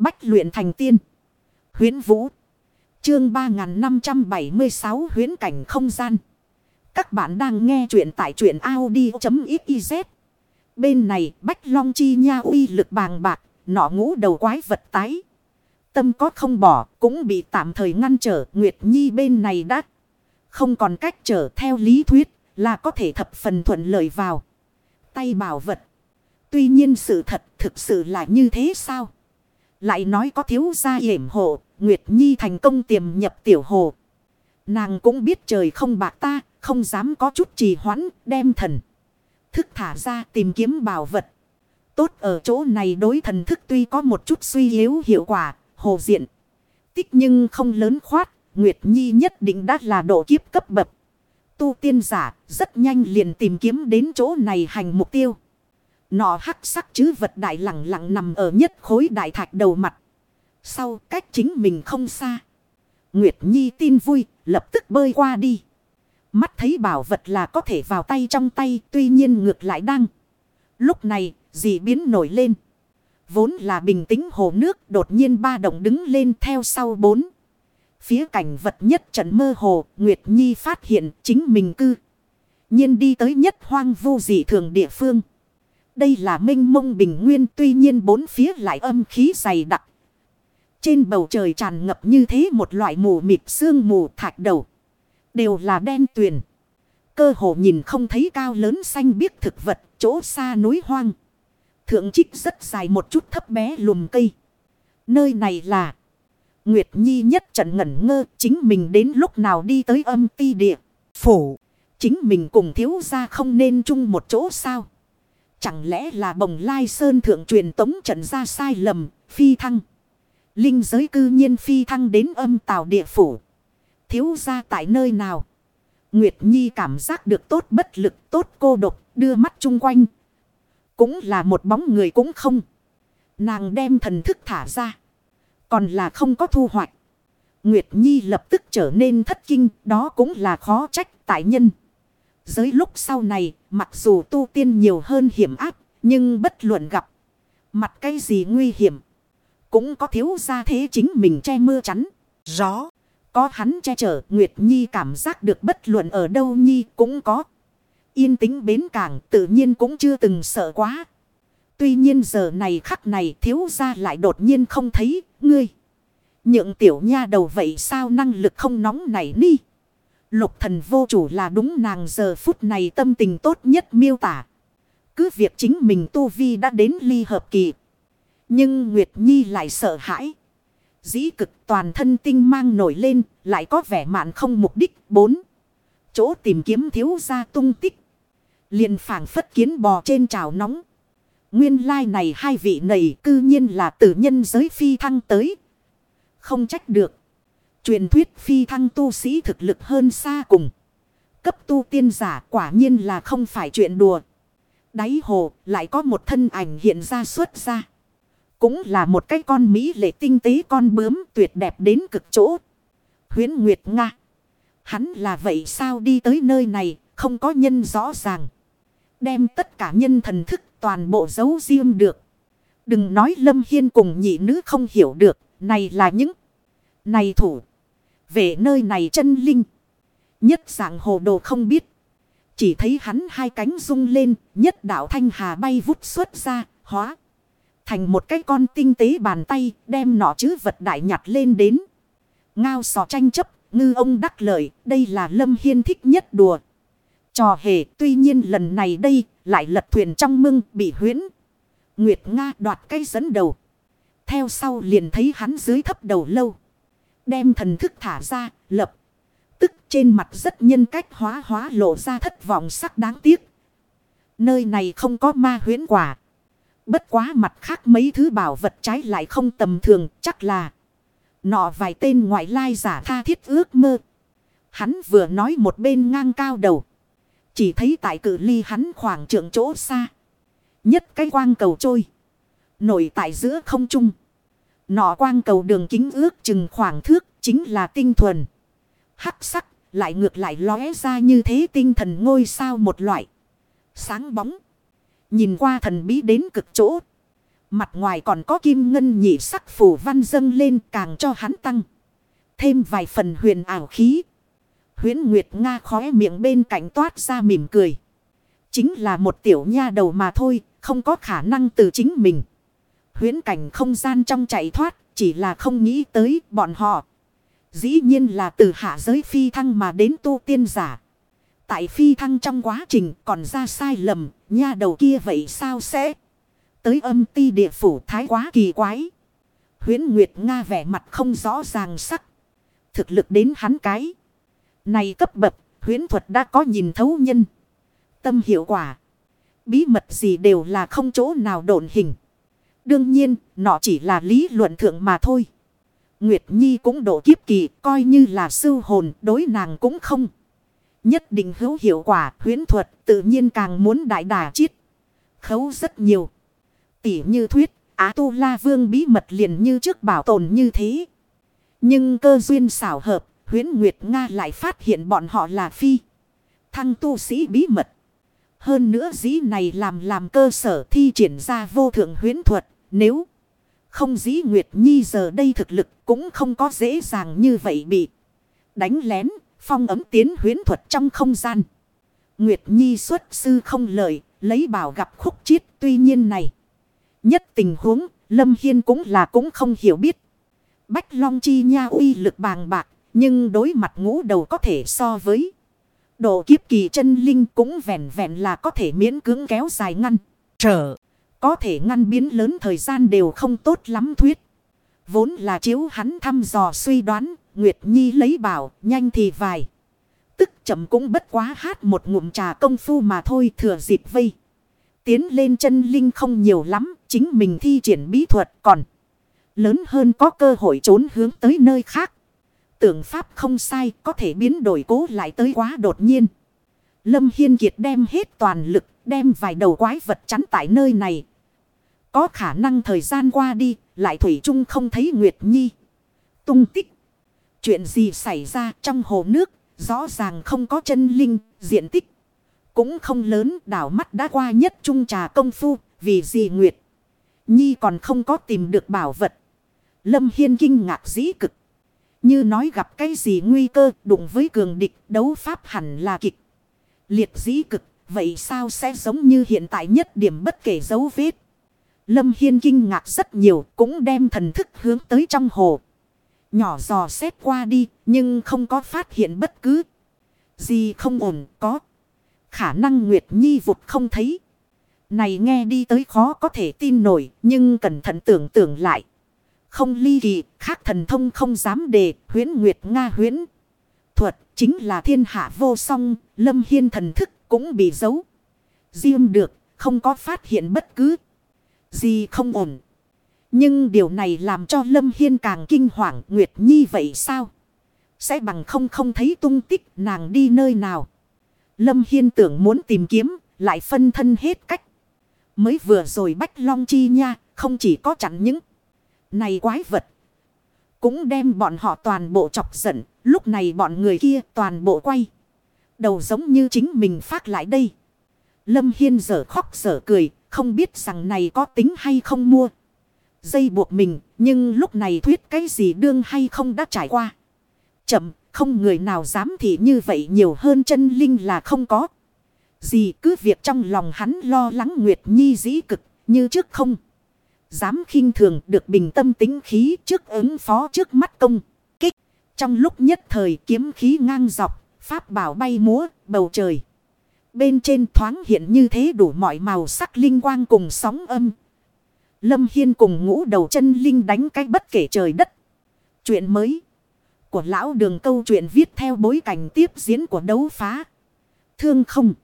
Bách luyện thành tiên. Huyến Vũ. Chương 3576 huyến cảnh không gian. Các bạn đang nghe truyện tại truyện Audi.xyz. Bên này, Bách Long Chi Nha uy lực bàng bạc. Nọ ngũ đầu quái vật tái. Tâm có không bỏ, cũng bị tạm thời ngăn trở. Nguyệt Nhi bên này đã không còn cách trở theo lý thuyết là có thể thập phần thuận lợi vào. Tay bảo vật. Tuy nhiên sự thật thực sự là như thế sao? Lại nói có thiếu gia yểm hộ, Nguyệt Nhi thành công tiềm nhập tiểu hồ. Nàng cũng biết trời không bạc ta, không dám có chút trì hoãn, đem thần. Thức thả ra tìm kiếm bảo vật. Tốt ở chỗ này đối thần thức tuy có một chút suy yếu hiệu quả, hồ diện. Tích nhưng không lớn khoát, Nguyệt Nhi nhất định đã là độ kiếp cấp bậc. Tu tiên giả, rất nhanh liền tìm kiếm đến chỗ này hành mục tiêu. Nọ hắc sắc chứ vật đại lặng lặng nằm ở nhất khối đại thạch đầu mặt. Sau cách chính mình không xa. Nguyệt Nhi tin vui, lập tức bơi qua đi. Mắt thấy bảo vật là có thể vào tay trong tay, tuy nhiên ngược lại đang. Lúc này, dị biến nổi lên. Vốn là bình tĩnh hồ nước, đột nhiên ba động đứng lên theo sau bốn. Phía cảnh vật nhất trận mơ hồ, Nguyệt Nhi phát hiện chính mình cư. nhiên đi tới nhất hoang vu dị thường địa phương. Đây là minh mông bình nguyên, tuy nhiên bốn phía lại âm khí dày đặc. Trên bầu trời tràn ngập như thế một loại mù mịt sương mù thạch đầu. Đều là đen tuyền. Cơ hồ nhìn không thấy cao lớn xanh biếc thực vật chỗ xa núi hoang. Thượng trích rất dài một chút thấp bé lùm cây. Nơi này là Nguyệt Nhi nhất trận ngẩn ngơ, chính mình đến lúc nào đi tới âm ti địa. Phủ. Chính mình cùng thiếu ra không nên chung một chỗ sao. Chẳng lẽ là bồng lai sơn thượng truyền tống trận ra sai lầm, phi thăng. Linh giới cư nhiên phi thăng đến âm tào địa phủ. Thiếu ra tại nơi nào? Nguyệt Nhi cảm giác được tốt bất lực, tốt cô độc, đưa mắt chung quanh. Cũng là một bóng người cũng không. Nàng đem thần thức thả ra. Còn là không có thu hoạch. Nguyệt Nhi lập tức trở nên thất kinh, đó cũng là khó trách tại nhân. Giới lúc sau này, mặc dù tu tiên nhiều hơn hiểm áp, nhưng bất luận gặp. Mặt cái gì nguy hiểm. Cũng có thiếu ra thế chính mình che mưa chắn. Gió. Có hắn che chở Nguyệt Nhi cảm giác được bất luận ở đâu Nhi cũng có. Yên tĩnh bến cảng tự nhiên cũng chưa từng sợ quá. Tuy nhiên giờ này khắc này thiếu ra lại đột nhiên không thấy ngươi. Nhượng tiểu nha đầu vậy sao năng lực không nóng này ni. Lục thần vô chủ là đúng nàng giờ phút này tâm tình tốt nhất miêu tả. Cứ việc chính mình tu vi đã đến ly hợp kỳ. Nhưng Nguyệt Nhi lại sợ hãi. Dĩ cực toàn thân tinh mang nổi lên, lại có vẻ mạn không mục đích. Bốn. Chỗ tìm kiếm thiếu gia tung tích. liền phảng phất kiến bò trên trào nóng. Nguyên lai này hai vị này cư nhiên là tử nhân giới phi thăng tới. Không trách được. Truyền thuyết phi thăng tu sĩ thực lực hơn xa cùng. Cấp tu tiên giả quả nhiên là không phải chuyện đùa. Đáy hồ lại có một thân ảnh hiện ra xuất ra. Cũng là một cái con Mỹ lệ tinh tế con bướm tuyệt đẹp đến cực chỗ. Huyến Nguyệt Nga. Hắn là vậy sao đi tới nơi này, không có nhân rõ ràng. Đem tất cả nhân thần thức toàn bộ giấu riêng được. Đừng nói Lâm Hiên cùng nhị nữ không hiểu được. Này là những này thủ về nơi này chân linh. Nhất dạng hồ đồ không biết. Chỉ thấy hắn hai cánh rung lên, nhất đạo thanh hà bay vút xuất ra, hóa. Thành một cái con tinh tế bàn tay, đem nọ chứ vật đại nhặt lên đến. Ngao sò tranh chấp, ngư ông đắc lợi, đây là lâm hiên thích nhất đùa. Trò hề, tuy nhiên lần này đây, lại lật thuyền trong mưng, bị huyễn. Nguyệt Nga đoạt cây dẫn đầu. Theo sau liền thấy hắn dưới thấp đầu lâu. Đem thần thức thả ra, lập. Tức trên mặt rất nhân cách hóa hóa lộ ra thất vọng sắc đáng tiếc. Nơi này không có ma huyễn quả. Bất quá mặt khác mấy thứ bảo vật trái lại không tầm thường chắc là. Nọ vài tên ngoại lai giả tha thiết ước mơ. Hắn vừa nói một bên ngang cao đầu. Chỉ thấy tại cự ly hắn khoảng trượng chỗ xa. Nhất cái quang cầu trôi. Nổi tại giữa không trung. Nọ quang cầu đường kính ước chừng khoảng thước chính là tinh thuần. Hắc sắc lại ngược lại lóe ra như thế tinh thần ngôi sao một loại. Sáng bóng. Nhìn qua thần bí đến cực chỗ. Mặt ngoài còn có kim ngân nhị sắc phủ văn dâng lên càng cho hắn tăng. Thêm vài phần huyền ảo khí. Huyến Nguyệt Nga khóe miệng bên cạnh toát ra mỉm cười. Chính là một tiểu nha đầu mà thôi, không có khả năng từ chính mình. Huyến cảnh không gian trong chạy thoát, chỉ là không nghĩ tới bọn họ. Dĩ nhiên là từ hạ giới phi thăng mà đến tu tiên giả. Tại phi thăng trong quá trình còn ra sai lầm, nha đầu kia vậy sao sẽ tới âm ti địa phủ thái quá kỳ quái. Huyến Nguyệt Nga vẻ mặt không rõ ràng sắc. Thực lực đến hắn cái. Này cấp bậc, huyến thuật đã có nhìn thấu nhân. Tâm hiệu quả. Bí mật gì đều là không chỗ nào độn hình. Đương nhiên, nó chỉ là lý luận thượng mà thôi. Nguyệt Nhi cũng độ kiếp kỳ, coi như là sư hồn, đối nàng cũng không. Nhất định hữu hiệu quả, huyến thuật tự nhiên càng muốn đại đà chiết. Khấu rất nhiều. Tỉ như thuyết, Á Tu La Vương bí mật liền như trước bảo tồn như thế. Nhưng cơ duyên xảo hợp, huyến Nguyệt Nga lại phát hiện bọn họ là phi. Thăng tu sĩ bí mật. Hơn nữa dĩ này làm làm cơ sở thi triển ra vô thượng huyến thuật. Nếu không dĩ Nguyệt Nhi giờ đây thực lực cũng không có dễ dàng như vậy bị đánh lén, phong ấm tiến huyến thuật trong không gian. Nguyệt Nhi xuất sư không lợi, lấy bảo gặp khúc chiết tuy nhiên này. Nhất tình huống, Lâm Hiên cũng là cũng không hiểu biết. Bách Long Chi Nha uy lực bàng bạc, nhưng đối mặt ngũ đầu có thể so với. Độ kiếp kỳ chân linh cũng vẹn vẹn là có thể miễn cưỡng kéo dài ngăn. Trở. Có thể ngăn biến lớn thời gian đều không tốt lắm thuyết. Vốn là chiếu hắn thăm dò suy đoán. Nguyệt Nhi lấy bảo, nhanh thì vài. Tức chậm cũng bất quá hát một ngụm trà công phu mà thôi thừa dịp vây. Tiến lên chân linh không nhiều lắm. Chính mình thi triển bí thuật còn. Lớn hơn có cơ hội trốn hướng tới nơi khác. Tưởng pháp không sai, có thể biến đổi cố lại tới quá đột nhiên. Lâm Hiên Kiệt đem hết toàn lực, đem vài đầu quái vật chắn tại nơi này. Có khả năng thời gian qua đi lại Thủy chung không thấy Nguyệt Nhi. Tung tích. Chuyện gì xảy ra trong hồ nước rõ ràng không có chân linh diện tích. Cũng không lớn đảo mắt đã qua nhất trung trà công phu vì gì Nguyệt. Nhi còn không có tìm được bảo vật. Lâm Hiên kinh ngạc dĩ cực. Như nói gặp cái gì nguy cơ đụng với cường địch đấu pháp hẳn là kịch. Liệt dĩ cực, vậy sao sẽ giống như hiện tại nhất điểm bất kể dấu vết. Lâm Hiên kinh ngạc rất nhiều cũng đem thần thức hướng tới trong hồ. Nhỏ giò xét qua đi nhưng không có phát hiện bất cứ gì không ổn có. Khả năng Nguyệt Nhi vụt không thấy. Này nghe đi tới khó có thể tin nổi nhưng cẩn thận tưởng tưởng lại. Không ly kỳ, khác thần thông không dám đề, huyến nguyệt Nga huyến. Thuật chính là thiên hạ vô song, lâm hiên thần thức cũng bị giấu. Riêng được, không có phát hiện bất cứ gì không ổn. Nhưng điều này làm cho Lâm Hiên càng kinh hoàng Nguyệt Nhi vậy sao? Sẽ bằng không không thấy tung tích nàng đi nơi nào. Lâm Hiên tưởng muốn tìm kiếm, lại phân thân hết cách. Mới vừa rồi Bách Long Chi nha, không chỉ có chặn những này quái vật. Cũng đem bọn họ toàn bộ chọc giận. Lúc này bọn người kia toàn bộ quay. Đầu giống như chính mình phát lại đây. Lâm Hiên giờ khóc giờ cười. Không biết rằng này có tính hay không mua. Dây buộc mình. Nhưng lúc này thuyết cái gì đương hay không đã trải qua. Chậm. Không người nào dám thì như vậy nhiều hơn chân linh là không có. Gì cứ việc trong lòng hắn lo lắng Nguyệt Nhi dĩ cực. Như trước không. Dám khinh thường được bình tâm tính khí trước ứng phó trước mắt công. Kích. Trong lúc nhất thời kiếm khí ngang dọc. Pháp bảo bay múa, bầu trời. Bên trên thoáng hiện như thế đủ mọi màu sắc linh quang cùng sóng âm. Lâm Hiên cùng ngũ đầu chân linh đánh cái bất kể trời đất. Chuyện mới. Của lão đường câu chuyện viết theo bối cảnh tiếp diễn của đấu phá. Thương không.